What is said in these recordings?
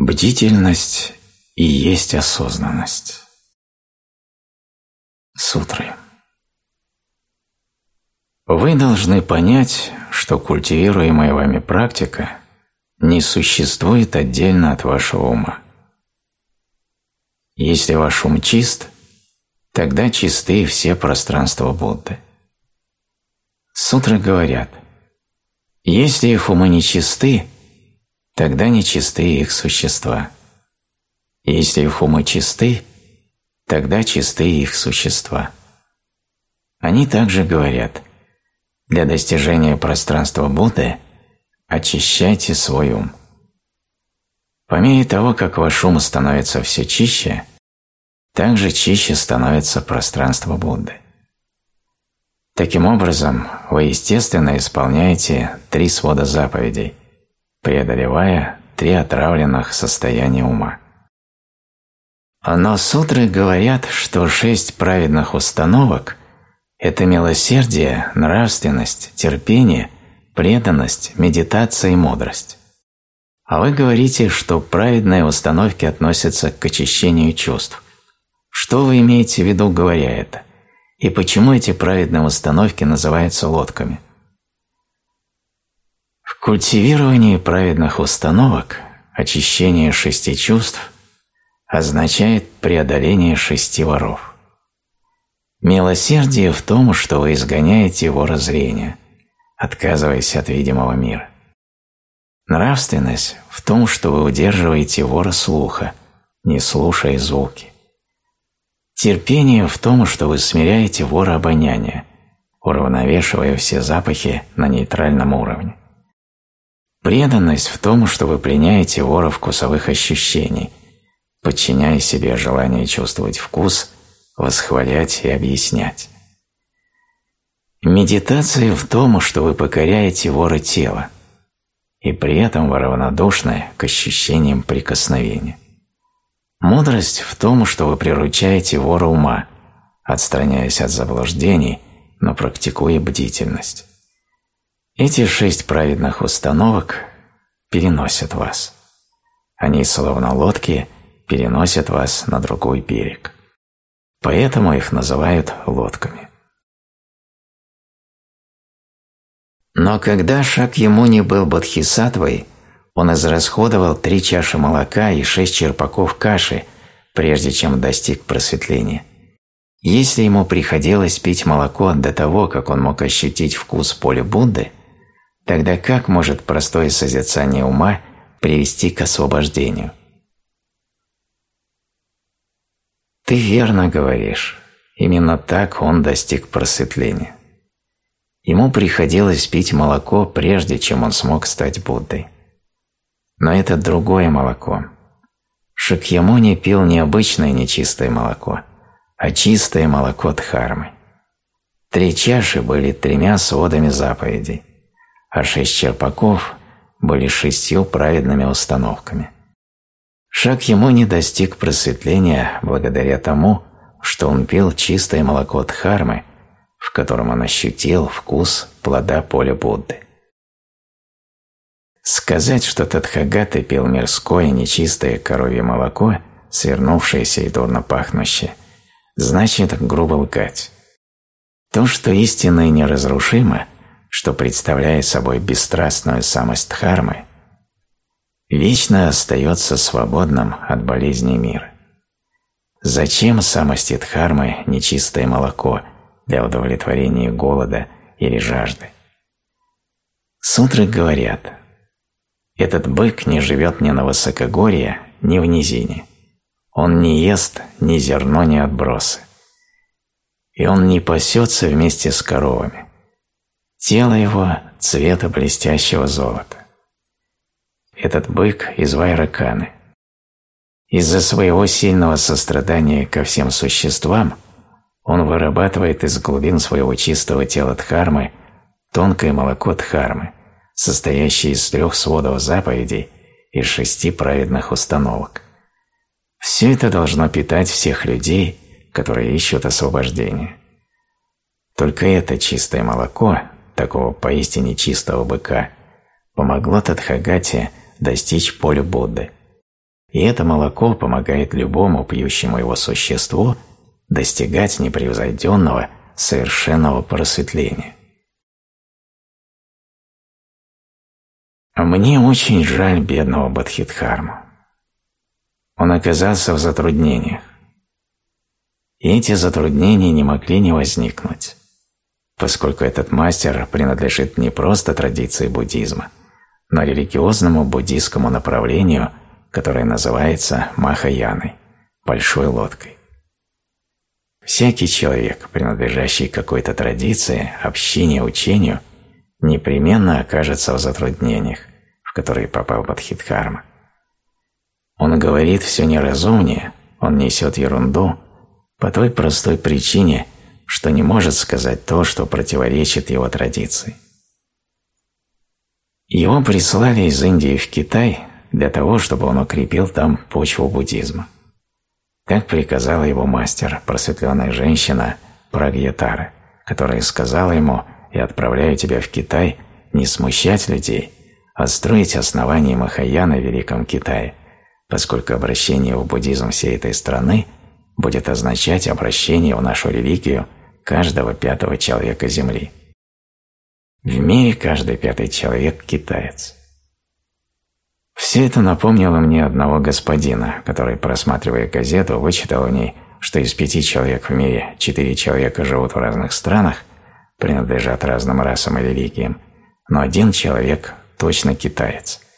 Бдительность и есть осознанность. Сутры. Вы должны понять, что культивируемая вами практика не существует отдельно от вашего ума. Если ваш ум чист, тогда чисты все пространства Будды. Сутры говорят, если их умы не чисты, тогда нечисты их существа. Если их умы чисты, тогда чисты их существа. Они также говорят, для достижения пространства Будды очищайте свой ум. По мере того, как ваш ум становится все чище, так же чище становится пространство Будды. Таким образом, вы естественно исполняете три свода заповедей, преодолевая три отравленных состояния ума. Но сутры говорят, что шесть праведных установок – это милосердие, нравственность, терпение, преданность, медитация и мудрость. А вы говорите, что праведные установки относятся к очищению чувств. Что вы имеете в виду, говоря это? И почему эти праведные установки называются лодками – в культивировании праведных установок очищение шести чувств означает преодоление шести воров. Милосердие в том, что вы изгоняете вора зрения, отказываясь от видимого мира. Нравственность в том, что вы удерживаете вора слуха, не слушая звуки. Терпение в том, что вы смиряете вора обоняния, уравновешивая все запахи на нейтральном уровне. Преданность в том, что вы приняете вора вкусовых ощущений, подчиняя себе желание чувствовать вкус, восхвалять и объяснять. Медитация в том, что вы покоряете вора тела, и при этом вы равнодушны к ощущениям прикосновения. Мудрость в том, что вы приручаете вора ума, отстраняясь от заблуждений, но практикуя бдительность. Эти шесть праведных установок переносят вас. Они, словно лодки, переносят вас на другой берег. Поэтому их называют лодками. Но когда Шакьямуни был бодхисаттвой, он израсходовал три чаши молока и шесть черпаков каши, прежде чем достиг просветления. Если ему приходилось пить молоко до того, как он мог ощутить вкус поля Будды, Тогда как может простое созерцание ума привести к освобождению? Ты верно говоришь. Именно так он достиг просветления. Ему приходилось пить молоко, прежде чем он смог стать Буддой. Но это другое молоко. Шакьямуни пил не обычное нечистое молоко, а чистое молоко Дхармы. Три чаши были тремя сводами заповедей а шесть черпаков были шестью праведными установками. Шаг ему не достиг просветления благодаря тому, что он пил чистое молоко Дхармы, в котором он ощутил вкус плода поля Будды. Сказать, что Тадхагата пил мирское нечистое коровье молоко, свернувшееся и дурно пахнущее, значит грубо лгать. То, что истинно и неразрушимо – что представляет собой бесстрастную самость Дхармы, вечно остается свободным от болезней мира. Зачем самости Дхармы нечистое молоко для удовлетворения голода или жажды? Сутры говорят, этот бык не живет ни на высокогорье, ни в низине. Он не ест ни зерно, ни отбросы. И он не пасется вместе с коровами. Тело его цвета блестящего золота. Этот бык из Вайраканы. Из-за своего сильного сострадания ко всем существам он вырабатывает из глубин своего чистого тела Дхармы тонкое молоко Дхармы, состоящее из трех сводов заповедей и шести праведных установок. Все это должно питать всех людей, которые ищут освобождения. Только это чистое молоко такого поистине чистого быка, помогло Тадхагате достичь поля Будды. и это молоко помогает любому пьющему его существу достигать непревзойденного, совершенного просветления. Мне очень жаль бедного Бадхидхарму. Он оказался в затруднениях. И эти затруднения не могли не возникнуть, поскольку этот мастер принадлежит не просто традиции буддизма, но религиозному буддийскому направлению, которое называется Махаяной, большой лодкой. Всякий человек, принадлежащий какой-то традиции, общине, учению, непременно окажется в затруднениях, в которые попал Бадхидхарма. Он говорит все неразумнее, он несет ерунду по той простой причине, что не может сказать то, что противоречит его традиции. Его прислали из Индии в Китай для того, чтобы он укрепил там почву буддизма. Как приказала его мастер, просветленная женщина Прагьятара, которая сказала ему «Я отправляю тебя в Китай не смущать людей, а строить основание Махаяна в Великом Китае, поскольку обращение в буддизм всей этой страны будет означать обращение в нашу религию каждого пятого человека Земли. В мире каждый пятый человек – китаец. Все это напомнило мне одного господина, который, просматривая газету, вычитал в ней, что из пяти человек в мире четыре человека живут в разных странах, принадлежат разным расам и религиям, но один человек точно китаец –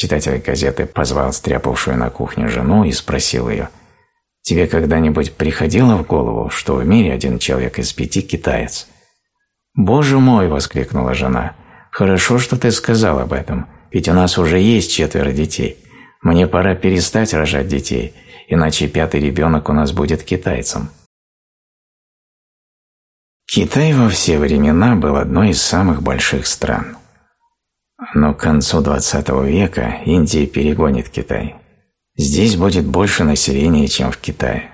Читатель газеты позвал стряпавшую на кухне жену и спросил ее, «Тебе когда-нибудь приходило в голову, что в мире один человек из пяти китаец?» «Боже мой!» – воскликнула жена. «Хорошо, что ты сказал об этом, ведь у нас уже есть четверо детей. Мне пора перестать рожать детей, иначе пятый ребенок у нас будет китайцем». Китай во все времена был одной из самых больших стран. Но к концу XX века Индия перегонит Китай. Здесь будет больше населения, чем в Китае.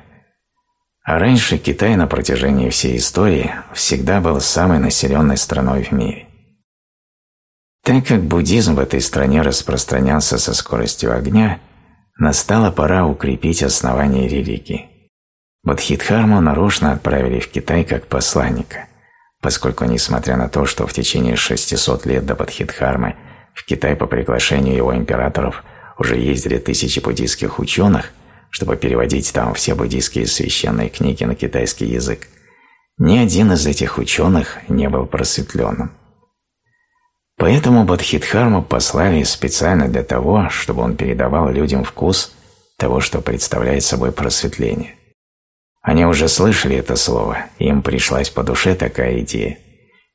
А раньше Китай на протяжении всей истории всегда был самой населенной страной в мире. Так как буддизм в этой стране распространялся со скоростью огня, настала пора укрепить основания религии. Бодхидхарму нарочно отправили в Китай как посланника – поскольку, несмотря на то, что в течение 600 лет до Бодхидхармы в Китай по приглашению его императоров уже ездили тысячи буддийских ученых, чтобы переводить там все буддийские священные книги на китайский язык, ни один из этих ученых не был просветленным. Поэтому Бодхидхарму послали специально для того, чтобы он передавал людям вкус того, что представляет собой просветление – они уже слышали это слово, им пришлась по душе такая идея,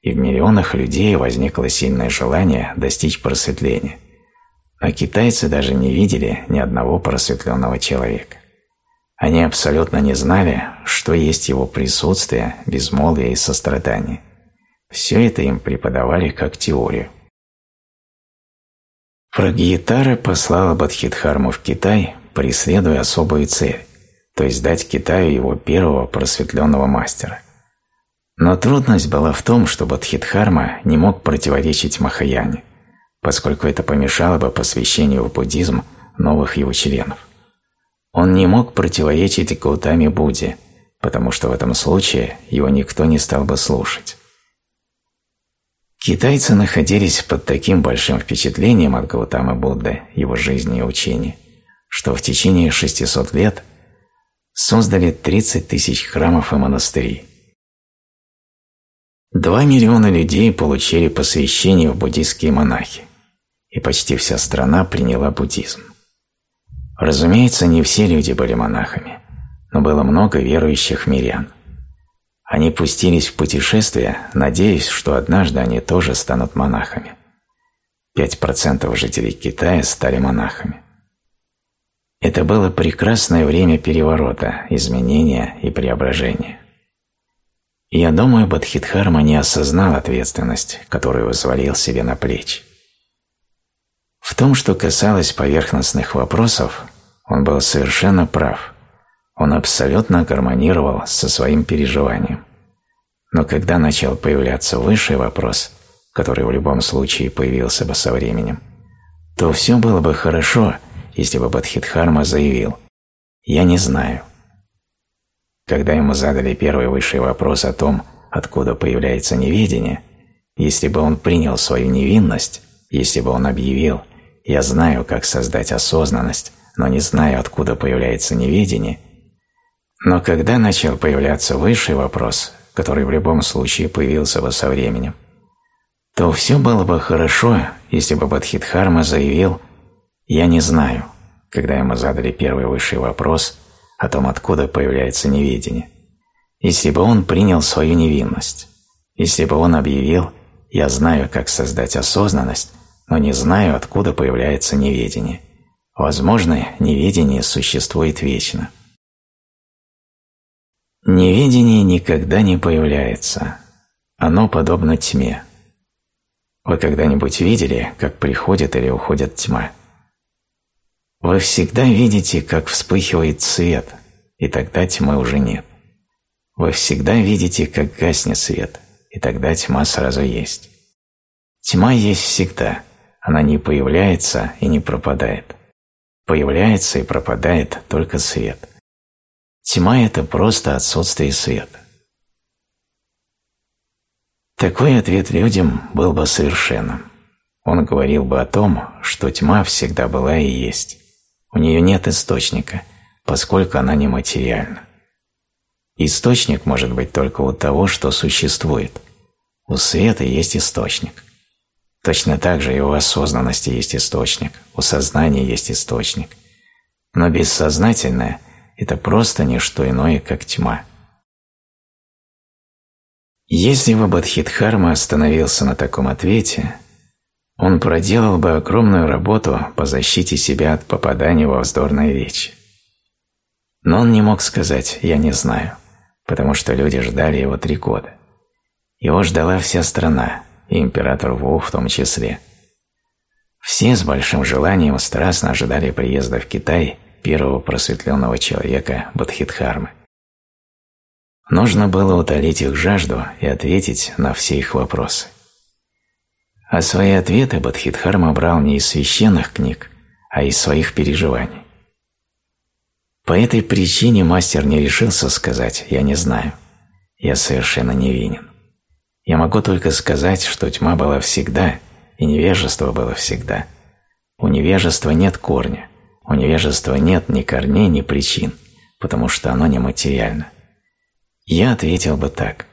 и в миллионах людей возникло сильное желание достичь просветления. А китайцы даже не видели ни одного просветленного человека. Они абсолютно не знали, что есть его присутствие, безмолвие и сострадание. Все это им преподавали как теорию. Прагьятара послала Бадхидхарму в Китай, преследуя особую цель то есть дать Китаю его первого просветленного мастера. Но трудность была в том, что Бодхидхарма не мог противоречить Махаяне, поскольку это помешало бы посвящению в буддизм новых его членов. Он не мог противоречить Гаутаме Будде, потому что в этом случае его никто не стал бы слушать. Китайцы находились под таким большим впечатлением от Гаутамы Будды, его жизни и учения, что в течение 600 лет создали 30 тысяч храмов и монастырей. Два миллиона людей получили посвящение в буддийские монахи, и почти вся страна приняла буддизм. Разумеется, не все люди были монахами, но было много верующих мирян. Они пустились в путешествие, надеясь, что однажды они тоже станут монахами. 5% жителей Китая стали монахами. Это было прекрасное время переворота, изменения и преображения. Я думаю, Бадхидхарма не осознал ответственность, которую взвалил себе на плечи. В том, что касалось поверхностных вопросов, он был совершенно прав. Он абсолютно гармонировал со своим переживанием. Но когда начал появляться высший вопрос, который в любом случае появился бы со временем, то все было бы хорошо – если бы Бадхидхарма заявил «Я не знаю». Когда ему задали первый высший вопрос о том, откуда появляется неведение, если бы он принял свою невинность, если бы он объявил «Я знаю, как создать осознанность, но не знаю, откуда появляется неведение», но когда начал появляться высший вопрос, который в любом случае появился бы со временем, то все было бы хорошо, если бы Бадхидхарма заявил «Я не знаю», когда ему задали первый высший вопрос о том, откуда появляется неведение, если бы он принял свою невинность, если бы он объявил «Я знаю, как создать осознанность, но не знаю, откуда появляется неведение». Возможно, неведение существует вечно. Неведение никогда не появляется. Оно подобно тьме. Вы когда-нибудь видели, как приходит или уходит тьма? Вы всегда видите, как вспыхивает свет, и тогда тьмы уже нет. Вы всегда видите, как гаснет свет, и тогда тьма сразу есть. Тьма есть всегда, она не появляется и не пропадает. Появляется и пропадает только свет. Тьма – это просто отсутствие света. Такой ответ людям был бы совершенным. Он говорил бы о том, что тьма всегда была и есть. У нее нет источника, поскольку она нематериальна. Источник может быть только у того, что существует. У света есть источник. Точно так же и у осознанности есть источник, у сознания есть источник. Но бессознательное – это просто не что иное, как тьма. Если бы Бадхидхарма остановился на таком ответе – он проделал бы огромную работу по защите себя от попадания во вздорные речи. Но он не мог сказать «я не знаю», потому что люди ждали его три года. Его ждала вся страна, и император Ву в том числе. Все с большим желанием страстно ожидали приезда в Китай первого просветленного человека Бодхидхармы. Нужно было утолить их жажду и ответить на все их вопросы. А свои ответы Бадхидхарма брал не из священных книг, а из своих переживаний. По этой причине мастер не решился сказать «я не знаю», «я совершенно невинен». Я могу только сказать, что тьма была всегда, и невежество было всегда. У невежества нет корня, у невежества нет ни корней, ни причин, потому что оно нематериально. Я ответил бы так.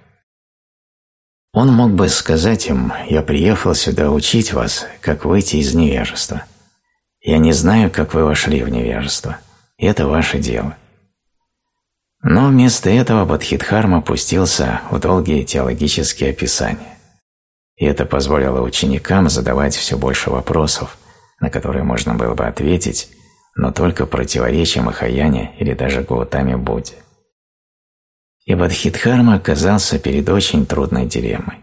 Он мог бы сказать им, «Я приехал сюда учить вас, как выйти из невежества. Я не знаю, как вы вошли в невежество. Это ваше дело». Но вместо этого Бадхидхарма пустился в долгие теологические описания. И это позволило ученикам задавать все больше вопросов, на которые можно было бы ответить, но только противоречия Махаяне или даже Гаутаме Будде. И Бадхидхарма оказался перед очень трудной дилеммой.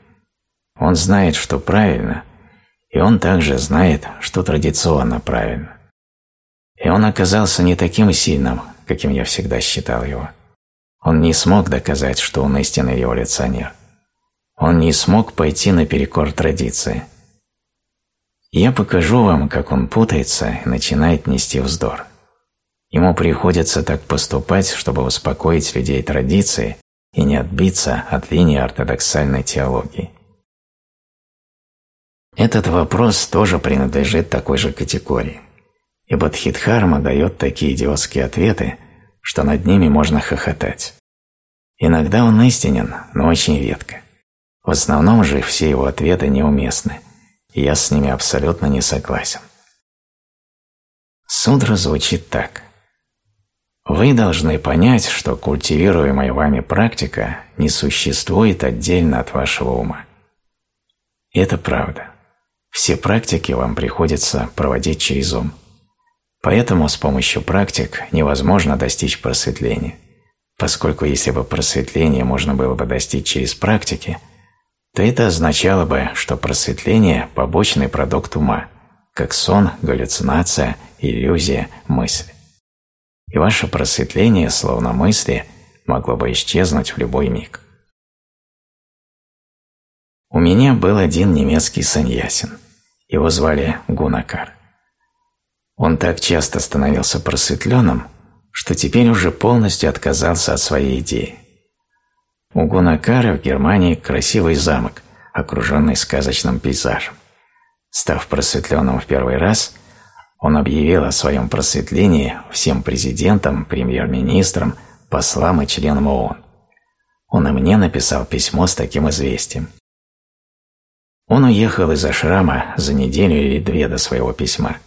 Он знает, что правильно, и он также знает, что традиционно правильно. И он оказался не таким сильным, каким я всегда считал его. Он не смог доказать, что он истинный революционер. Он не смог пойти наперекор традиции. Я покажу вам, как он путается и начинает нести вздор. Ему приходится так поступать, чтобы успокоить людей традиции и не отбиться от линии ортодоксальной теологии. Этот вопрос тоже принадлежит такой же категории. И Бадхидхарма дает такие идиотские ответы, что над ними можно хохотать. Иногда он истинен, но очень редко. В основном же все его ответы неуместны, и я с ними абсолютно не согласен. Судра звучит так. Вы должны понять, что культивируемая вами практика не существует отдельно от вашего ума. Это правда. Все практики вам приходится проводить через ум. Поэтому с помощью практик невозможно достичь просветления, поскольку если бы просветление можно было бы достичь через практики, то это означало бы, что просветление – побочный продукт ума, как сон, галлюцинация, иллюзия, мысль и ваше просветление, словно мысли, могло бы исчезнуть в любой миг. У меня был один немецкий саньясин. Его звали Гунакар. Он так часто становился просветленным, что теперь уже полностью отказался от своей идеи. У Гунакара в Германии красивый замок, окруженный сказочным пейзажем. Став просветленным в первый раз, он объявил о своем просветлении всем президентам, премьер-министрам, послам и членам ООН. Он и мне написал письмо с таким известием. Он уехал из Ашрама за неделю или две до своего письма,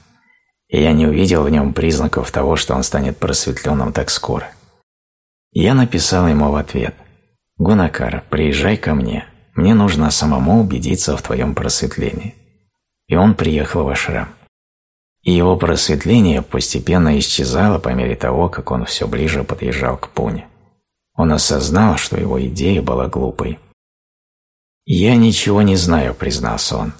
и я не увидел в нем признаков того, что он станет просветленным так скоро. Я написал ему в ответ «Гунакар, приезжай ко мне, мне нужно самому убедиться в твоем просветлении». И он приехал в Ашрам. И его просветление постепенно исчезало по мере того, как он все ближе подъезжал к Пуне. Он осознал, что его идея была глупой. «Я ничего не знаю», — признался он.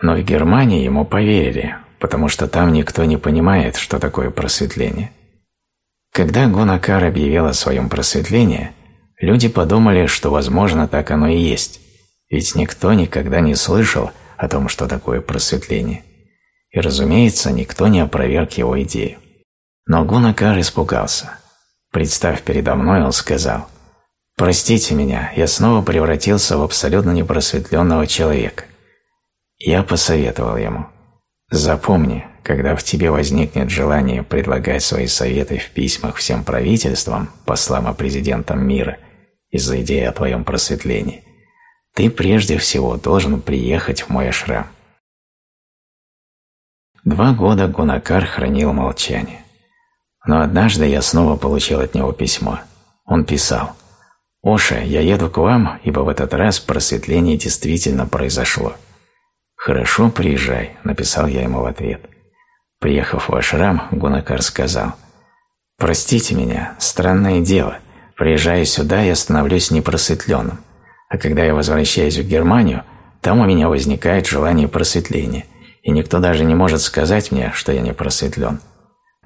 Но в Германии ему поверили, потому что там никто не понимает, что такое просветление. Когда Гунакар объявил о своем просветлении, люди подумали, что, возможно, так оно и есть, ведь никто никогда не слышал о том, что такое просветление. И, разумеется, никто не опроверг его идею. Но Гунакар испугался. Представь передо мной, он сказал – Простите меня, я снова превратился в абсолютно непросветленного человека. Я посоветовал ему. Запомни, когда в тебе возникнет желание предлагать свои советы в письмах всем правительствам, послам и президентам мира из-за идеи о твоем просветлении, ты прежде всего должен приехать в мой ашрам. Два года Гунакар хранил молчание. Но однажды я снова получил от него письмо. Он писал – «Оша, я еду к вам, ибо в этот раз просветление действительно произошло». «Хорошо, приезжай», – написал я ему в ответ. Приехав в ашрам, Гунакар сказал, «Простите меня, странное дело. Приезжая сюда, я становлюсь непросветленным, а когда я возвращаюсь в Германию, там у меня возникает желание просветления, и никто даже не может сказать мне, что я не просветлен.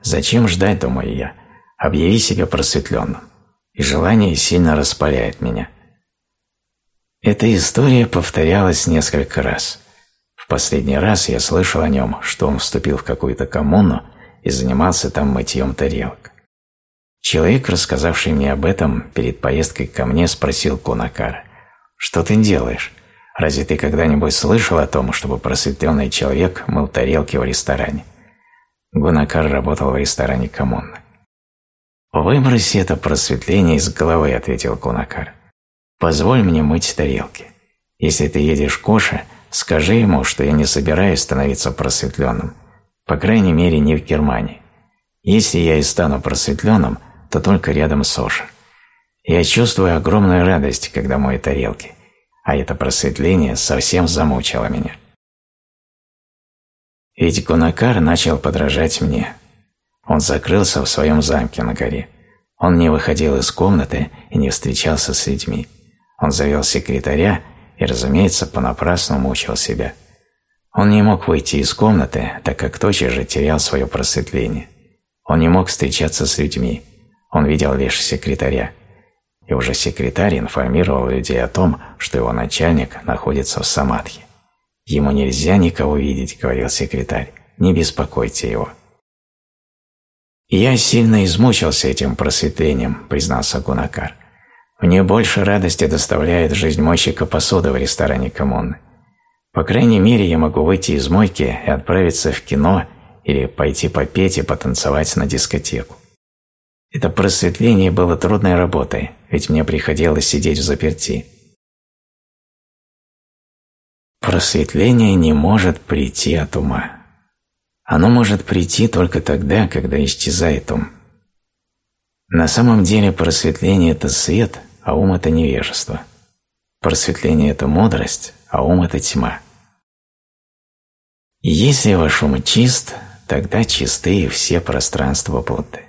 Зачем ждать, думаю я? Объяви себя просветленным и желание сильно распаляет меня. Эта история повторялась несколько раз. Последний раз я слышал о нем, что он вступил в какую-то коммуну и занимался там мытьем тарелок. Человек, рассказавший мне об этом перед поездкой ко мне, спросил Кунакара, «Что ты делаешь? Разве ты когда-нибудь слышал о том, чтобы просветленный человек мыл тарелки в ресторане?» Гунакар работал в ресторане коммуны. «Выброси это просветление из головы», — ответил Кунакар. «Позволь мне мыть тарелки. Если ты едешь к Оше, скажи ему, что я не собираюсь становиться просветленным, по крайней мере, не в Германии. Если я и стану просветленным, то только рядом с Оши. Я чувствую огромную радость, когда мою тарелки, а это просветление совсем замучило меня». Ведь Гунакар начал подражать мне – он закрылся в своем замке на горе. Он не выходил из комнаты и не встречался с людьми. Он завел секретаря и, разумеется, понапрасну мучил себя. Он не мог выйти из комнаты, так как тотчас же терял свое просветление. Он не мог встречаться с людьми. Он видел лишь секретаря. И уже секретарь информировал людей о том, что его начальник находится в самадхи. «Ему нельзя никого видеть», — говорил секретарь. «Не беспокойте его». «Я сильно измучился этим просветлением», – признался Гунакар. «Мне больше радости доставляет жизнь мойщика посуды в ресторане коммуны. По крайней мере, я могу выйти из мойки и отправиться в кино или пойти попеть и потанцевать на дискотеку. Это просветление было трудной работой, ведь мне приходилось сидеть в заперти. Просветление не может прийти от ума. Оно может прийти только тогда, когда исчезает ум. На самом деле просветление – это свет, а ум – это невежество. Просветление – это мудрость, а ум – это тьма. если ваш ум чист, тогда чисты и все пространства Будды.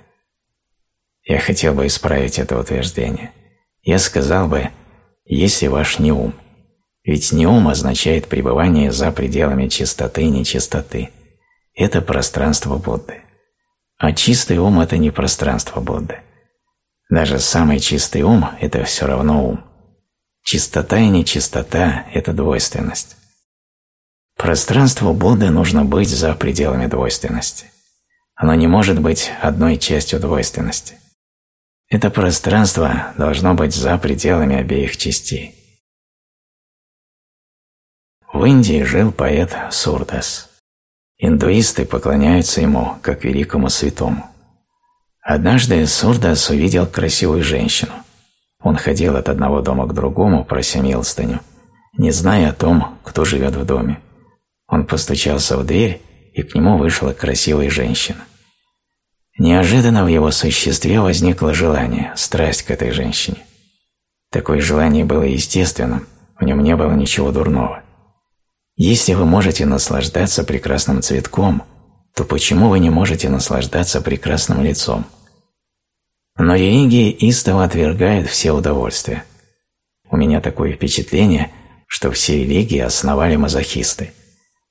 Я хотел бы исправить это утверждение. Я сказал бы, если ваш не ум. Ведь не ум означает пребывание за пределами чистоты и нечистоты – это пространство Будды. А чистый ум – это не пространство Будды. Даже самый чистый ум – это все равно ум. Чистота и нечистота – это двойственность. Пространству Будды нужно быть за пределами двойственности. Оно не может быть одной частью двойственности. Это пространство должно быть за пределами обеих частей. В Индии жил поэт Сурдас. Индуисты поклоняются ему как великому святому. Однажды Сурдас увидел красивую женщину. Он ходил от одного дома к другому, прося милостыню, не зная о том, кто живет в доме. Он постучался в дверь, и к нему вышла красивая женщина. Неожиданно в его существе возникло желание, страсть к этой женщине. Такое желание было естественным, в нем не было ничего дурного. Если вы можете наслаждаться прекрасным цветком, то почему вы не можете наслаждаться прекрасным лицом? Но религия истово отвергает все удовольствия. У меня такое впечатление, что все религии основали мазохисты.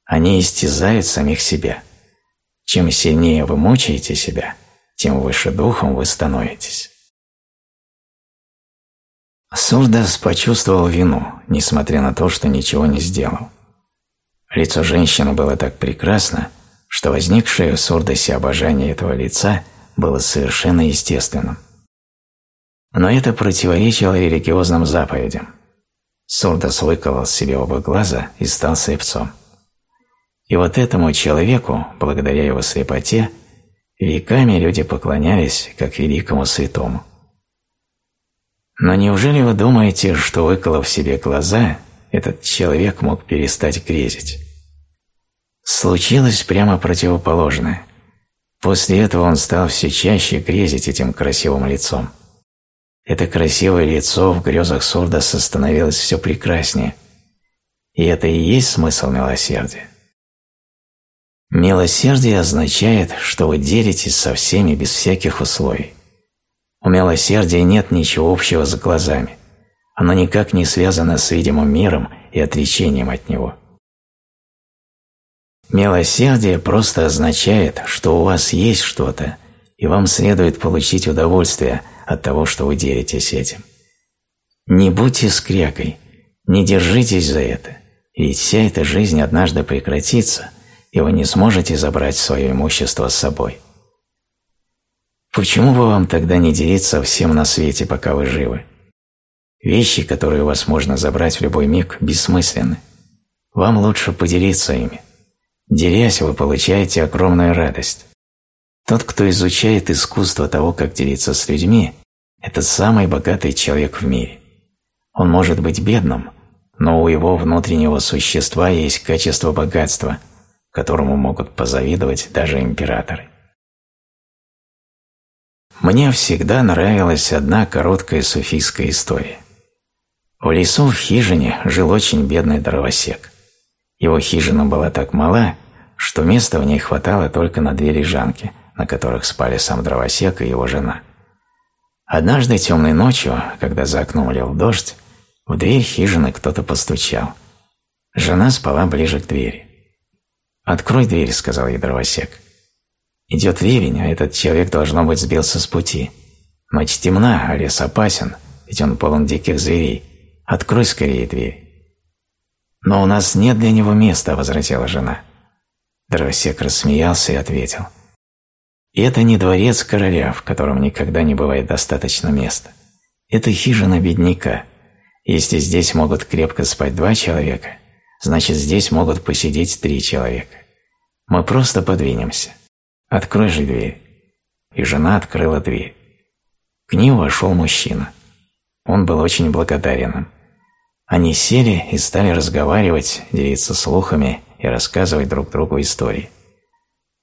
Они истязают самих себя. Чем сильнее вы мучаете себя, тем выше духом вы становитесь. Сурдас почувствовал вину, несмотря на то, что ничего не сделал. Лицо женщины было так прекрасно, что возникшее в Сурдасе обожание этого лица было совершенно естественным. Но это противоречило религиозным заповедям. Сурдас выколол себе оба глаза и стал слепцом. И вот этому человеку, благодаря его слепоте, веками люди поклонялись как великому святому. Но неужели вы думаете, что выколов себе глаза, этот человек мог перестать грезить? Случилось прямо противоположное. После этого он стал все чаще грезить этим красивым лицом. Это красивое лицо в грезах Сурдаса становилось все прекраснее. И это и есть смысл милосердия. Милосердие означает, что вы делитесь со всеми без всяких условий. У милосердия нет ничего общего с глазами. Оно никак не связано с видимым миром и отречением от него. Милосердие просто означает, что у вас есть что-то, и вам следует получить удовольствие от того, что вы делитесь этим. Не будьте скрякой, не держитесь за это, ведь вся эта жизнь однажды прекратится – и вы не сможете забрать свое имущество с собой. Почему бы вам тогда не делиться всем на свете, пока вы живы? Вещи, которые у вас можно забрать в любой миг, бессмысленны. Вам лучше поделиться ими. Делясь, вы получаете огромную радость. Тот, кто изучает искусство того, как делиться с людьми, это самый богатый человек в мире. Он может быть бедным, но у его внутреннего существа есть качество богатства – которому могут позавидовать даже императоры. Мне всегда нравилась одна короткая суфийская история. В лесу в хижине жил очень бедный дровосек. Его хижина была так мала, что места в ней хватало только на две лежанки, на которых спали сам дровосек и его жена. Однажды темной ночью, когда за окном лил дождь, в дверь хижины кто-то постучал. Жена спала ближе к двери. «Открой дверь», — сказал ей дровосек. «Идет ливень, а этот человек, должно быть, сбился с пути. Ночь темна, а лес опасен, ведь он полон диких зверей. Открой скорее дверь». «Но у нас нет для него места», — возразила жена. Дровосек рассмеялся и ответил. «И это не дворец короля, в котором никогда не бывает достаточно места. Это хижина бедняка. Если здесь могут крепко спать два человека, значит здесь могут посидеть три человека. Мы просто подвинемся. Открой же дверь. И жена открыла дверь. К ним вошел мужчина. Он был очень благодарен им. Они сели и стали разговаривать, делиться слухами и рассказывать друг другу истории.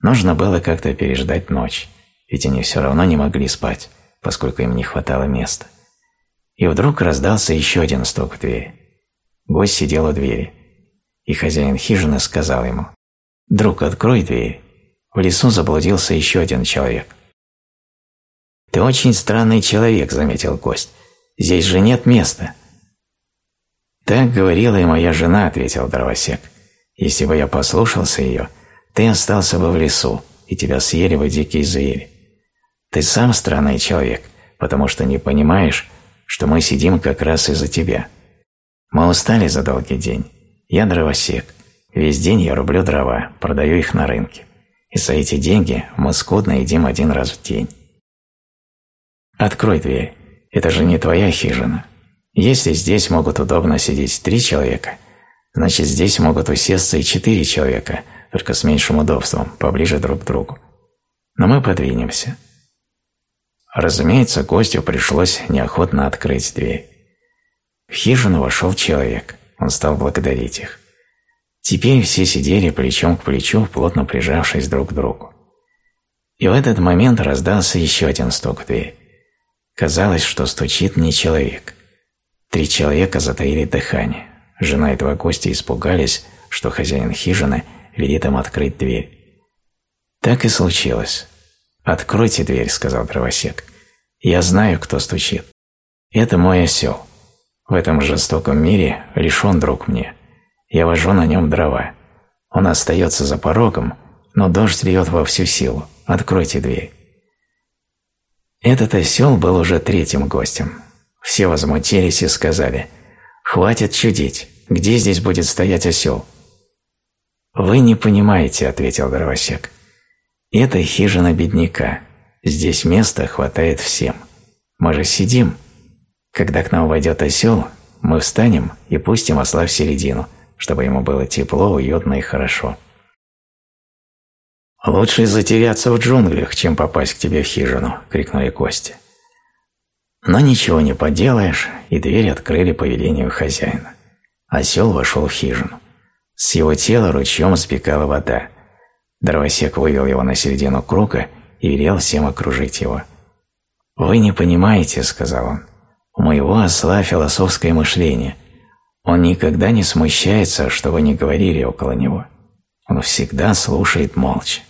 Нужно было как-то переждать ночь, ведь они все равно не могли спать, поскольку им не хватало места. И вдруг раздался еще один стук в дверь. Гость сидел у двери и хозяин хижины сказал ему, «Друг, открой дверь. В лесу заблудился еще один человек». «Ты очень странный человек», — заметил гость. «Здесь же нет места». «Так говорила и моя жена», — ответил дровосек. «Если бы я послушался ее, ты остался бы в лесу, и тебя съели бы дикие звери. Ты сам странный человек, потому что не понимаешь, что мы сидим как раз из-за тебя. Мы устали за долгий день, я дровосек. Весь день я рублю дрова, продаю их на рынке. И за эти деньги мы скудно едим один раз в день. Открой дверь. Это же не твоя хижина. Если здесь могут удобно сидеть три человека, значит здесь могут усесться и четыре человека, только с меньшим удобством, поближе друг к другу. Но мы подвинемся. Разумеется, гостю пришлось неохотно открыть дверь. В хижину вошел человек. Он стал благодарить их. Теперь все сидели плечом к плечу, плотно прижавшись друг к другу. И в этот момент раздался еще один стук в дверь. Казалось, что стучит не человек. Три человека затаили дыхание. Жена и два гостя испугались, что хозяин хижины велит им открыть дверь. Так и случилось. «Откройте дверь», — сказал дровосек. «Я знаю, кто стучит. Это мой осел. В этом жестоком мире лишь он друг мне. Я вожу на нем дрова. Он остается за порогом, но дождь льет во всю силу. Откройте дверь. Этот осел был уже третьим гостем. Все возмутились и сказали, «Хватит чудить, где здесь будет стоять осел?» «Вы не понимаете», — ответил дровосек. «Это хижина бедняка. Здесь места хватает всем. Мы же сидим. Когда к нам войдет осел, мы встанем и пустим осла в середину, чтобы ему было тепло, уютно и хорошо. «Лучше затеряться в джунглях, чем попасть к тебе в хижину», — крикнули Кости. Но ничего не поделаешь, и дверь открыли по велению хозяина. Осел вошел в хижину. С его тела ручьем спекала вода. Дровосек вывел его на середину круга и велел всем окружить его. «Вы не понимаете», — сказал он, — «у моего осла философское мышление, он никогда не смущается, что вы не говорили около него. Он всегда слушает молча.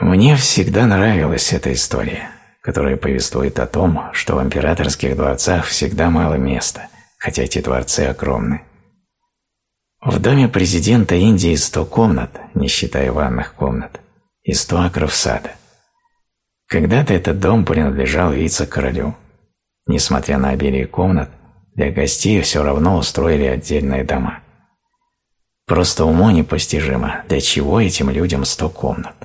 Мне всегда нравилась эта история, которая повествует о том, что в императорских дворцах всегда мало места, хотя эти дворцы огромны. В доме президента Индии 100 комнат, не считая ванных комнат, и 100 акров сада. Когда-то этот дом принадлежал вице-королю. Несмотря на обилие комнат, для гостей все равно устроили отдельные дома. Просто уму непостижимо, для чего этим людям сто комнат.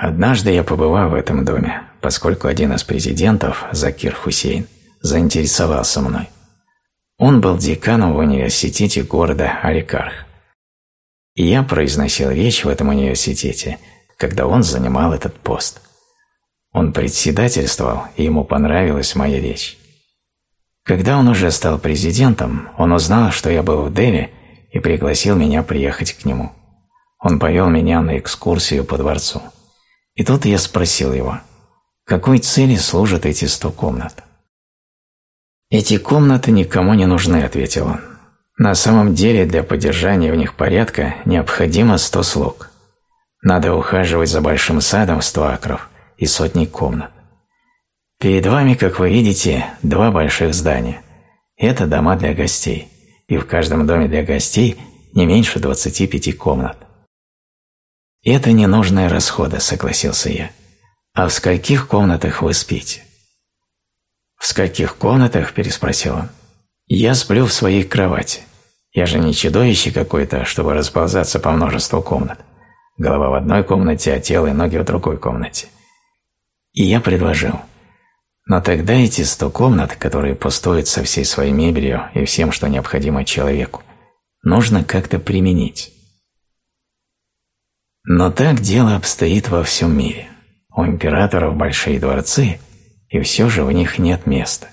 Однажды я побывал в этом доме, поскольку один из президентов, Закир Хусейн, заинтересовался мной. Он был деканом в университете города Аликарх. И я произносил речь в этом университете, когда он занимал этот пост – он председательствовал, и ему понравилась моя речь. Когда он уже стал президентом, он узнал, что я был в Дели и пригласил меня приехать к нему. Он повел меня на экскурсию по дворцу. И тут я спросил его, какой цели служат эти сто комнат? «Эти комнаты никому не нужны», — ответил он. «На самом деле для поддержания в них порядка необходимо сто слуг. Надо ухаживать за большим садом в сто акров, и сотни комнат. Перед вами, как вы видите, два больших здания. Это дома для гостей, и в каждом доме для гостей не меньше 25 комнат. «Это ненужные расходы», — согласился я. «А в скольких комнатах вы спите?» «В скольких комнатах?» – переспросил он. «Я сплю в своей кровати. Я же не чудовище какое-то, чтобы расползаться по множеству комнат. Голова в одной комнате, а тело и ноги в другой комнате. И я предложил. Но тогда эти сто комнат, которые пустуют со всей своей мебелью и всем, что необходимо человеку, нужно как-то применить. Но так дело обстоит во всем мире. У императоров большие дворцы, и все же в них нет места.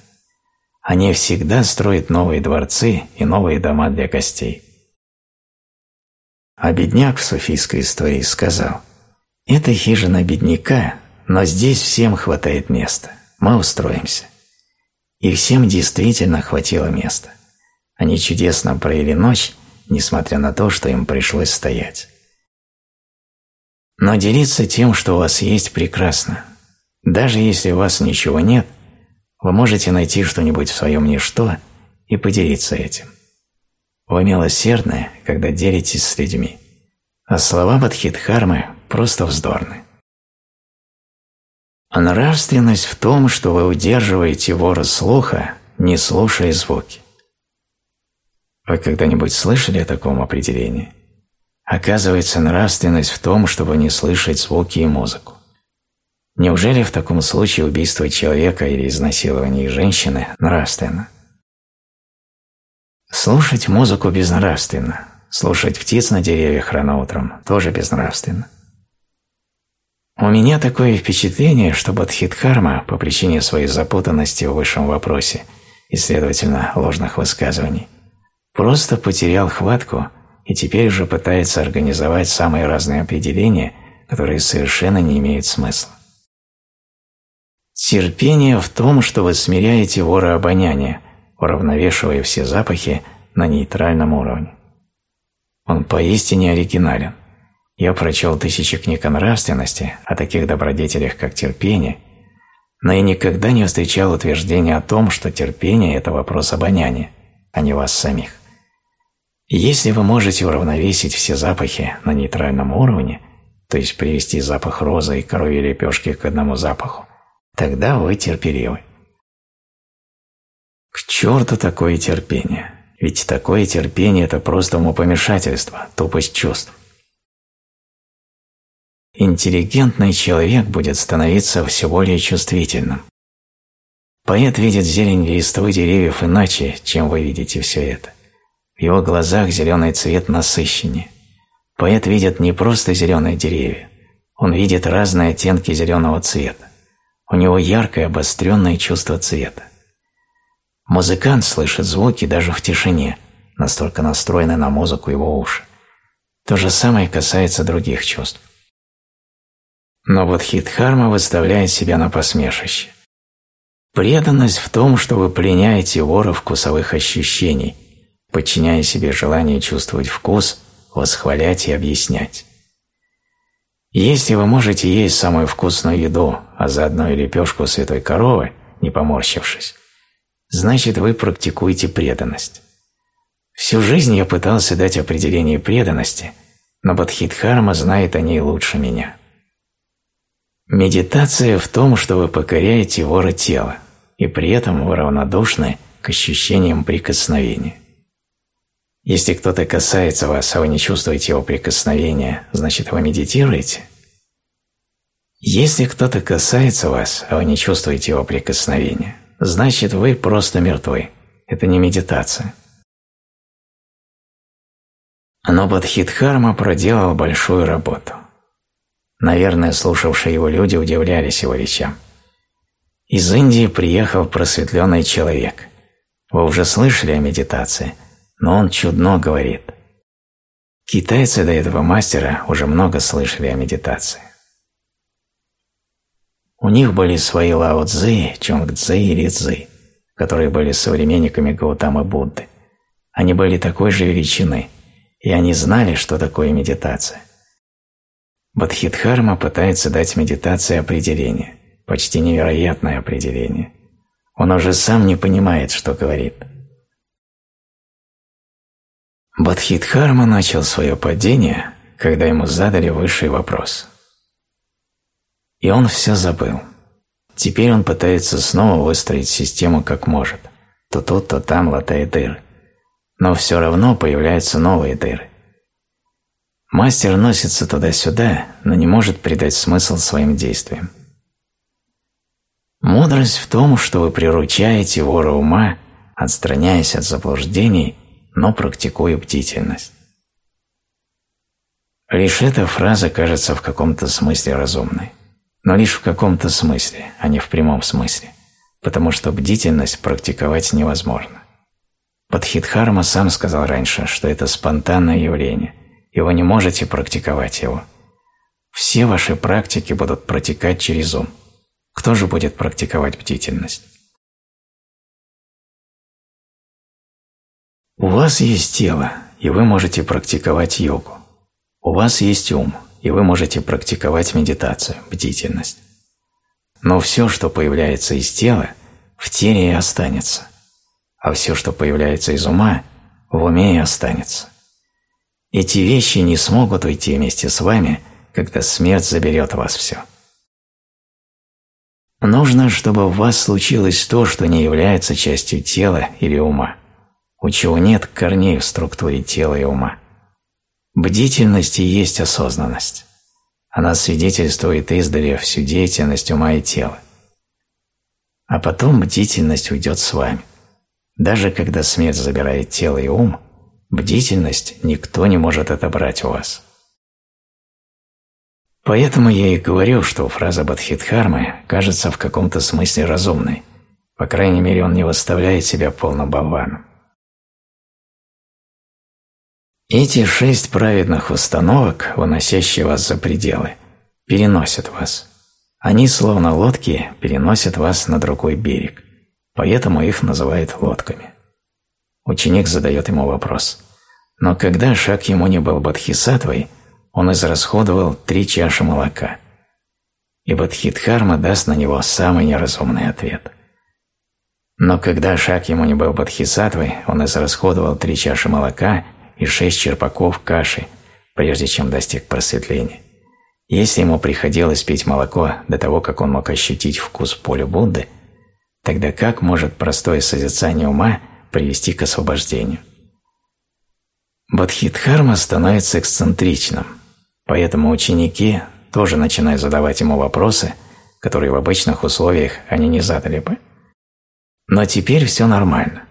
Они всегда строят новые дворцы и новые дома для гостей. А бедняк в суфийской истории сказал, «Это хижина бедняка, но здесь всем хватает места. Мы устроимся. И всем действительно хватило места. Они чудесно провели ночь, несмотря на то, что им пришлось стоять. Но делиться тем, что у вас есть, прекрасно. Даже если у вас ничего нет, вы можете найти что-нибудь в своем ничто и поделиться этим. Вы милосердны, когда делитесь с людьми, а слова Бадхидхармы просто вздорны. А нравственность в том, что вы удерживаете вора слуха «не слушай звуки». Вы когда-нибудь слышали о таком определении? Оказывается, нравственность в том, чтобы не слышать звуки и музыку. Неужели в таком случае убийство человека или изнасилование женщины нравственно? Слушать музыку безнравственно, слушать птиц на деревьях рано утром тоже безнравственно. У меня такое впечатление, что Бадхидхарма по причине своей запутанности в высшем вопросе и, следовательно, ложных высказываний, просто потерял хватку и теперь уже пытается организовать самые разные определения, которые совершенно не имеют смысла. Терпение в том, что вы смиряете вора обоняния, уравновешивая все запахи на нейтральном уровне. Он поистине оригинален. Я прочел тысячи книг о нравственности, о таких добродетелях, как терпение, но я никогда не встречал утверждения о том, что терпение – это вопрос обоняния, а не вас самих. Если вы можете уравновесить все запахи на нейтральном уровне, то есть привести запах розы и коровьей лепешки к одному запаху, тогда вы терпеливы. К черту такое терпение, ведь такое терпение – это просто умопомешательство, тупость чувств. Интеллигентный человек будет становиться все более чувствительным. Поэт видит зелень листвы деревьев иначе, чем вы видите все это. В его глазах зеленый цвет насыщеннее. Поэт видит не просто зеленые деревья, он видит разные оттенки зеленого цвета. У него яркое обостренное чувство цвета. Музыкант слышит звуки даже в тишине, настолько настроены на музыку его уши. То же самое касается других чувств. Но вот Хитхарма выставляет себя на посмешище. Преданность в том, что вы пленяете вора вкусовых ощущений, подчиняя себе желание чувствовать вкус, восхвалять и объяснять. Если вы можете есть самую вкусную еду, а заодно и лепешку святой коровы, не поморщившись, значит вы практикуете преданность. Всю жизнь я пытался дать определение преданности, но Бадхидхарма знает о ней лучше меня. Медитация в том, что вы покоряете вора тела, и при этом вы равнодушны к ощущениям прикосновения. Если кто-то касается вас, а вы не чувствуете его прикосновения, значит вы медитируете? Если кто-то касается вас, а вы не чувствуете его прикосновения, значит вы просто мертвы. Это не медитация. Но Бадхидхарма проделал большую работу. Наверное, слушавшие его люди удивлялись его речам. Из Индии приехал просветленный человек. Вы уже слышали о медитации, но он чудно говорит. Китайцы до этого мастера уже много слышали о медитации. У них были свои Лао Цзы, Чонг Цзы и Цзы, которые были современниками Гаутамы Будды. Они были такой же величины, и они знали, что такое медитация. Бадхидхарма пытается дать медитации определение, почти невероятное определение. Он уже сам не понимает, что говорит. Бадхидхарма начал свое падение, когда ему задали высший вопрос – и он все забыл. Теперь он пытается снова выстроить систему как может. То тут, то там латает дыры. Но все равно появляются новые дыры. Мастер носится туда-сюда, но не может придать смысл своим действиям. Мудрость в том, что вы приручаете вора ума, отстраняясь от заблуждений, но практикуя бдительность. Лишь эта фраза кажется в каком-то смысле разумной но лишь в каком-то смысле, а не в прямом смысле, потому что бдительность практиковать невозможно. Падхидхарма сам сказал раньше, что это спонтанное явление, и вы не можете практиковать его. Все ваши практики будут протекать через ум. Кто же будет практиковать бдительность? У вас есть тело, и вы можете практиковать йогу. У вас есть ум, и вы можете практиковать медитацию, бдительность. Но все, что появляется из тела, в теле и останется, а все, что появляется из ума, в уме и останется. Эти вещи не смогут уйти вместе с вами, когда смерть заберет вас все. Нужно, чтобы в вас случилось то, что не является частью тела или ума, у чего нет корней в структуре тела и ума. Бдительность и есть осознанность. Она свидетельствует издали всю деятельность ума и тела. А потом бдительность уйдет с вами. Даже когда смерть забирает тело и ум, бдительность никто не может отобрать у вас. Поэтому я и говорю, что фраза Бадхидхармы кажется в каком-то смысле разумной. По крайней мере, он не выставляет себя полным болваном. Эти шесть праведных установок, выносящие вас за пределы, переносят вас. Они, словно лодки, переносят вас на другой берег, поэтому их называют лодками. Ученик задает ему вопрос. Но когда шаг ему не был бодхисаттвой, он израсходовал три чаши молока. И Бодхидхарма даст на него самый неразумный ответ. Но когда шаг ему не был бодхисаттвой, он израсходовал три чаши молока – и шесть черпаков каши, прежде чем достиг просветления. Если ему приходилось пить молоко до того, как он мог ощутить вкус поля Будды, тогда как может простое созерцание ума привести к освобождению? Бодхидхарма становится эксцентричным, поэтому ученики тоже начинают задавать ему вопросы, которые в обычных условиях они не задали бы. Но теперь все нормально.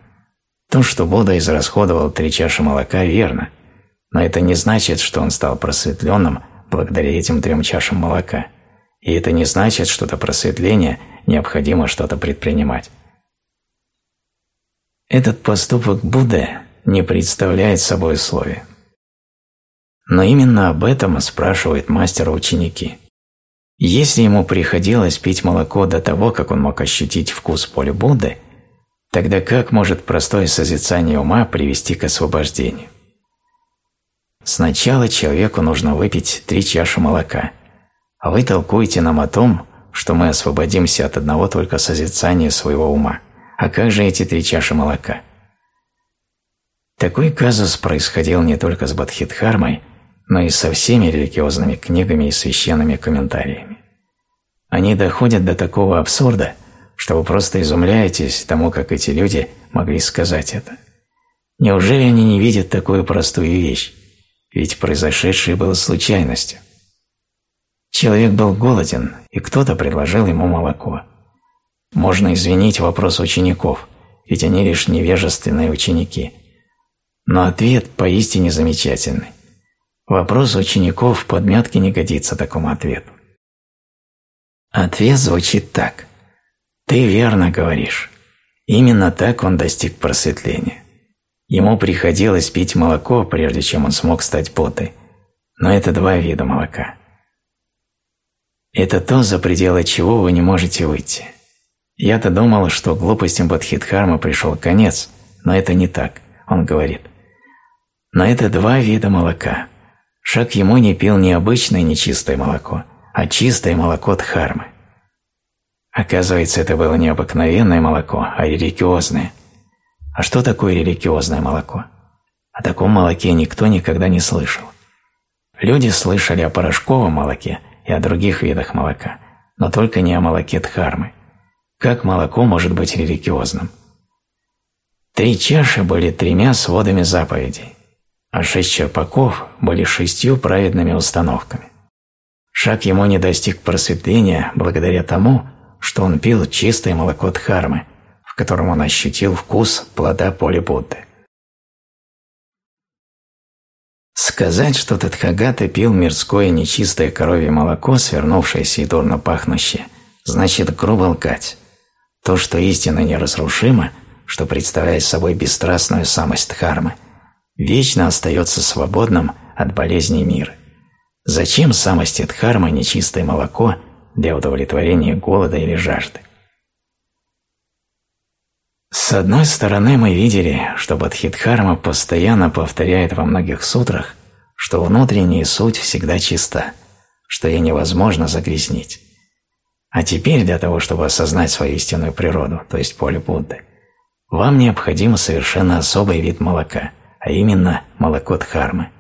То, что Будда израсходовал три чаши молока, верно, но это не значит, что он стал просветленным благодаря этим трем чашам молока. И это не значит, что до просветления необходимо что-то предпринимать. Этот поступок Будды не представляет собой условия. Но именно об этом спрашивают мастера ученики. Если ему приходилось пить молоко до того, как он мог ощутить вкус поля Будды, Тогда как может простое созерцание ума привести к освобождению? Сначала человеку нужно выпить три чаши молока, а вы толкуете нам о том, что мы освободимся от одного только созерцания своего ума. А как же эти три чаши молока? Такой казус происходил не только с Бадхидхармой, но и со всеми религиозными книгами и священными комментариями. Они доходят до такого абсурда – что вы просто изумляетесь тому, как эти люди могли сказать это. Неужели они не видят такую простую вещь? Ведь произошедшее было случайностью. Человек был голоден, и кто-то предложил ему молоко. Можно извинить вопрос учеников, ведь они лишь невежественные ученики. Но ответ поистине замечательный. Вопрос учеников в подметке не годится такому ответу. Ответ звучит так. Ты верно говоришь. Именно так он достиг просветления. Ему приходилось пить молоко, прежде чем он смог стать потой. Но это два вида молока. Это то, за пределы чего вы не можете выйти. Я-то думал, что глупостям Бадхидхармы пришел конец, но это не так, он говорит. Но это два вида молока. Шаг ему не пил не обычное нечистое молоко, а чистое молоко Дхармы. Оказывается, это было не обыкновенное молоко, а религиозное. А что такое религиозное молоко? О таком молоке никто никогда не слышал. Люди слышали о порошковом молоке и о других видах молока, но только не о молоке Дхармы. Как молоко может быть религиозным? Три чаши были тремя сводами заповедей, а шесть черпаков были шестью праведными установками. Шаг ему не достиг просветления благодаря тому, что он пил чистое молоко Дхармы, в котором он ощутил вкус плода поля Будды. Сказать, что Тадхагата пил мирское нечистое коровье молоко, свернувшееся и дурно пахнущее, значит грубо лгать. То, что истина неразрушима, что представляет собой бесстрастную самость Дхармы, вечно остается свободным от болезней мира. Зачем самости Дхармы нечистое молоко для удовлетворения голода или жажды. С одной стороны, мы видели, что Бадхидхарма постоянно повторяет во многих сутрах, что внутренняя суть всегда чиста, что ее невозможно загрязнить. А теперь для того, чтобы осознать свою истинную природу, то есть поле Будды, вам необходим совершенно особый вид молока, а именно молоко Дхармы.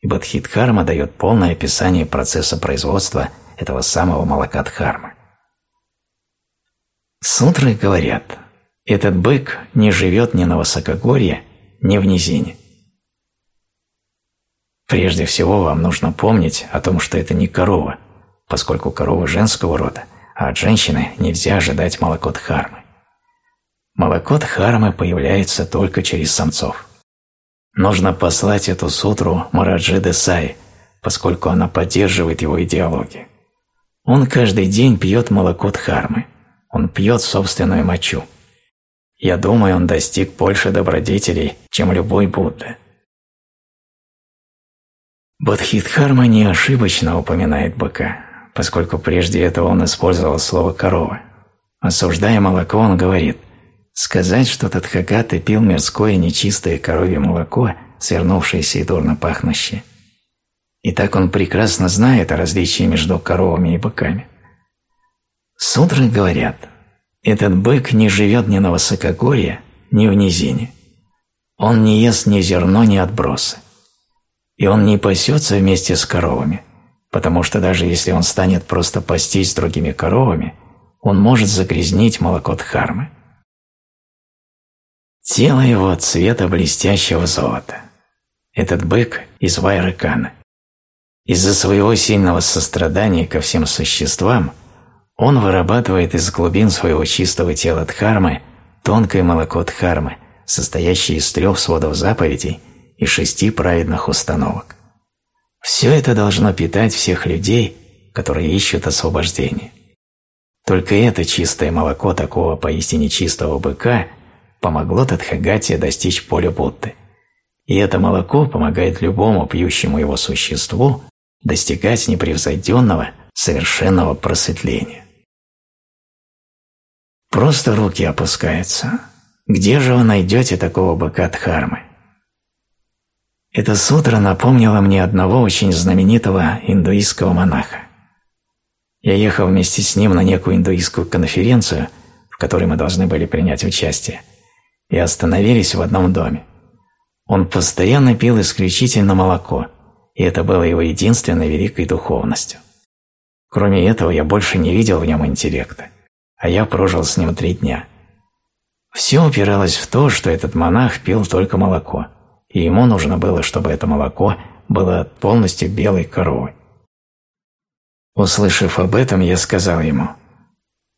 И Бадхидхарма дает полное описание процесса производства этого самого молока Дхармы. Сутры говорят, этот бык не живет ни на высокогорье, ни в низине. Прежде всего вам нужно помнить о том, что это не корова, поскольку корова женского рода, а от женщины нельзя ожидать молоко дхармы. Молоко дхармы появляется только через самцов. Нужно послать эту сутру Мараджи Десай, поскольку она поддерживает его идеологию. Он каждый день пьет молоко дхармы, он пьет собственную мочу. Я думаю, он достиг больше добродетелей, чем любой Будда. Бодхидхарма не ошибочно упоминает быка, поскольку прежде этого он использовал слово «корова». Осуждая молоко, он говорит «сказать, что Тадхагата пил мирское нечистое коровье молоко, свернувшееся и дурно пахнущее». И так он прекрасно знает о различии между коровами и быками. Судры говорят, этот бык не живет ни на высокогорье, ни в низине. Он не ест ни зерно, ни отбросы и он не пасется вместе с коровами, потому что даже если он станет просто пастись с другими коровами, он может загрязнить молоко Дхармы. Тело его цвета блестящего золота. Этот бык из Вайракана. Из-за своего сильного сострадания ко всем существам он вырабатывает из глубин своего чистого тела Дхармы тонкое молоко Дхармы, состоящее из трех сводов заповедей – и шести праведных установок. Все это должно питать всех людей, которые ищут освобождение. Только это чистое молоко такого поистине чистого быка помогло Тадхагате достичь поля Будды. И это молоко помогает любому пьющему его существу достигать непревзойденного, совершенного просветления. Просто руки опускаются. Где же вы найдете такого быка Дхармы? Эта сутра напомнила мне одного очень знаменитого индуистского монаха. Я ехал вместе с ним на некую индуистскую конференцию, в которой мы должны были принять участие, и остановились в одном доме. Он постоянно пил исключительно молоко, и это было его единственной великой духовностью. Кроме этого, я больше не видел в нем интеллекта, а я прожил с ним три дня. Все упиралось в то, что этот монах пил только молоко – и ему нужно было, чтобы это молоко было полностью белой коровой. Услышав об этом, я сказал ему,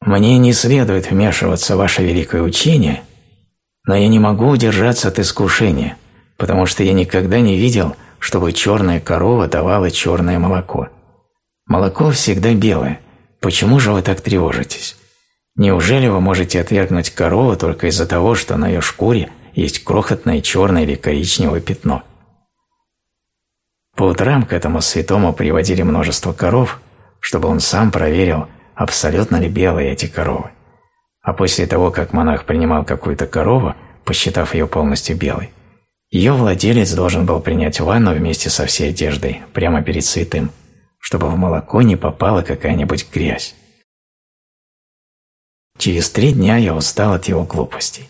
«Мне не следует вмешиваться в ваше великое учение, но я не могу удержаться от искушения, потому что я никогда не видел, чтобы черная корова давала черное молоко. Молоко всегда белое. Почему же вы так тревожитесь? Неужели вы можете отвергнуть корову только из-за того, что на ее шкуре – есть крохотное черное или коричневое пятно. По утрам к этому святому приводили множество коров, чтобы он сам проверил, абсолютно ли белые эти коровы. А после того, как монах принимал какую-то корову, посчитав ее полностью белой, ее владелец должен был принять ванну вместе со всей одеждой, прямо перед святым, чтобы в молоко не попала какая-нибудь грязь. Через три дня я устал от его глупостей.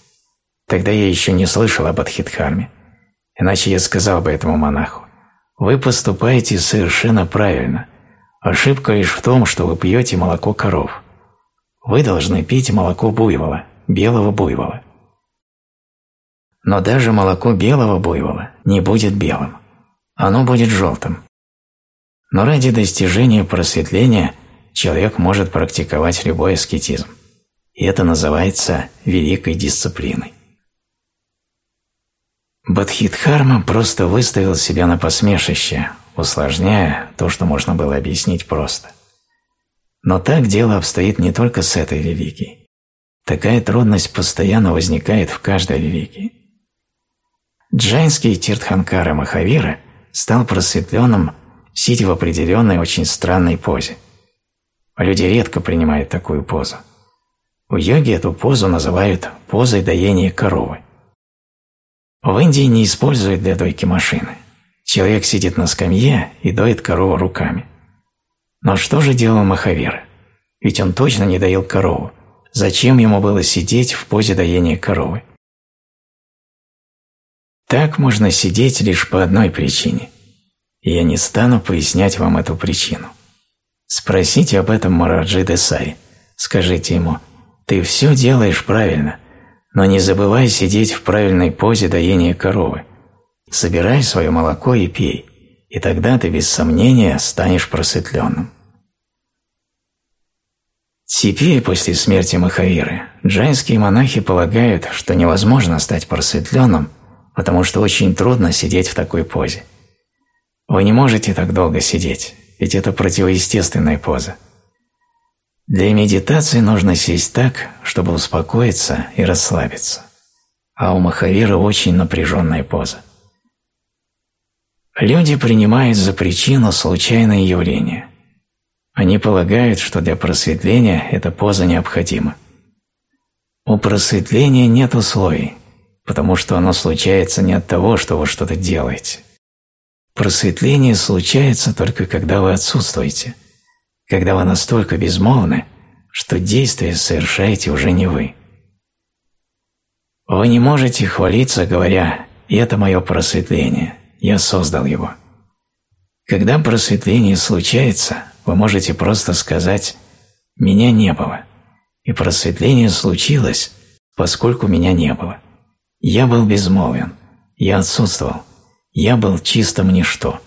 Тогда я еще не слышал об Адхидхарме. Иначе я сказал бы этому монаху, «Вы поступаете совершенно правильно. Ошибка лишь в том, что вы пьете молоко коров. Вы должны пить молоко буйвола, белого буйвола. Но даже молоко белого буйвола не будет белым. Оно будет желтым. Но ради достижения просветления человек может практиковать любой аскетизм. И это называется великой дисциплиной. Бадхидхарма просто выставил себя на посмешище, усложняя то, что можно было объяснить просто. Но так дело обстоит не только с этой религией. Такая трудность постоянно возникает в каждой религии. Джайнский Тиртханкара Махавира стал просветленным, сидя в определенной очень странной позе. Люди редко принимают такую позу. У йоги эту позу называют позой доения коровы. В Индии не используют для дойки машины. Человек сидит на скамье и доит корову руками. Но что же делал Махавира? Ведь он точно не доил корову. Зачем ему было сидеть в позе доения коровы? Так можно сидеть лишь по одной причине. Я не стану пояснять вам эту причину. Спросите об этом Мараджи Десай. Скажите ему, ты все делаешь правильно, но не забывай сидеть в правильной позе доения коровы. Собирай свое молоко и пей, и тогда ты без сомнения станешь просветленным. Теперь, после смерти Махавиры, джайнские монахи полагают, что невозможно стать просветленным, потому что очень трудно сидеть в такой позе. Вы не можете так долго сидеть, ведь это противоестественная поза. Для медитации нужно сесть так, чтобы успокоиться и расслабиться. А у Махавира очень напряженная поза. Люди принимают за причину случайное явление – они полагают, что для просветления эта поза необходима. У просветления нет условий, потому что оно случается не от того, что вы что-то делаете. Просветление случается только когда вы отсутствуете, когда вы настолько безмолвны, что действие совершаете уже не вы. Вы не можете хвалиться, говоря «это мое просветление, я создал его». Когда просветление случается, вы можете просто сказать «меня не было», и просветление случилось, поскольку меня не было. Я был безмолвен, я отсутствовал, я был чистым ничто,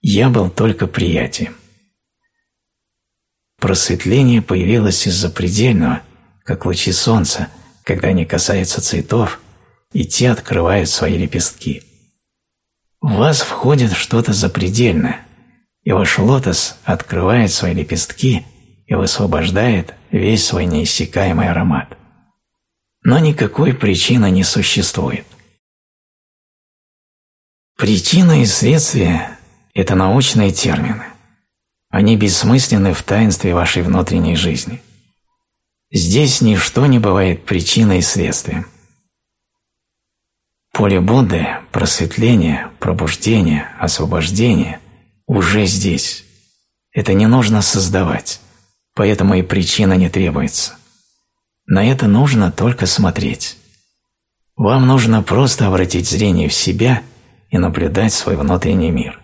я был только приятием. Просветление появилось из-за предельного, как лучи солнца, когда они касаются цветов, и те открывают свои лепестки. В вас входит что-то запредельное, и ваш лотос открывает свои лепестки и высвобождает весь свой неиссякаемый аромат. Но никакой причины не существует. Причина и следствие – это научные термины. Они бессмысленны в таинстве вашей внутренней жизни. Здесь ничто не бывает причиной и следствием. Поле Будды, просветление, пробуждение, освобождение уже здесь. Это не нужно создавать, поэтому и причина не требуется. На это нужно только смотреть. Вам нужно просто обратить зрение в себя и наблюдать свой внутренний мир.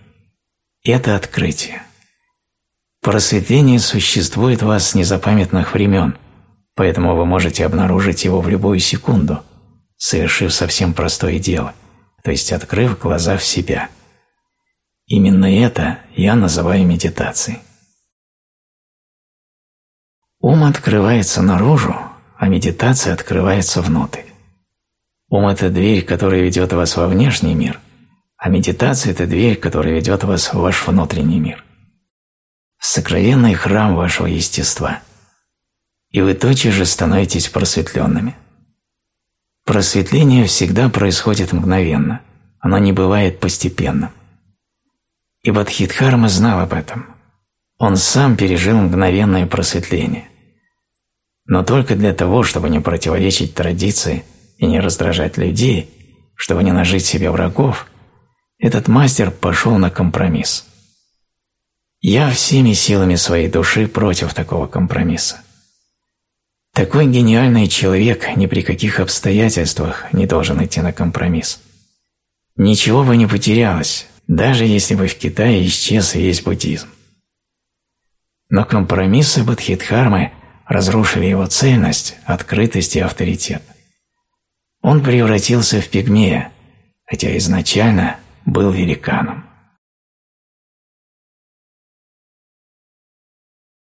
Это открытие. Просветление существует в вас с незапамятных времен, поэтому вы можете обнаружить его в любую секунду, совершив совсем простое дело, то есть открыв глаза в себя – Именно это я называю медитацией. Ум открывается наружу, а медитация открывается внутрь. Ум – это дверь, которая ведет вас во внешний мир, а медитация – это дверь, которая ведет вас в ваш внутренний мир. Сокровенный храм вашего естества. И вы тотчас же становитесь просветленными. Просветление всегда происходит мгновенно, оно не бывает постепенным. И Бадхидхарма знал об этом. Он сам пережил мгновенное просветление. Но только для того, чтобы не противоречить традиции и не раздражать людей, чтобы не нажить себе врагов, этот мастер пошел на компромисс. Я всеми силами своей души против такого компромисса. Такой гениальный человек ни при каких обстоятельствах не должен идти на компромисс. Ничего бы не потерялось, даже если бы в Китае исчез весь буддизм. Но компромиссы Бодхидхармы разрушили его цельность, открытость и авторитет. Он превратился в пигмея, хотя изначально был великаном.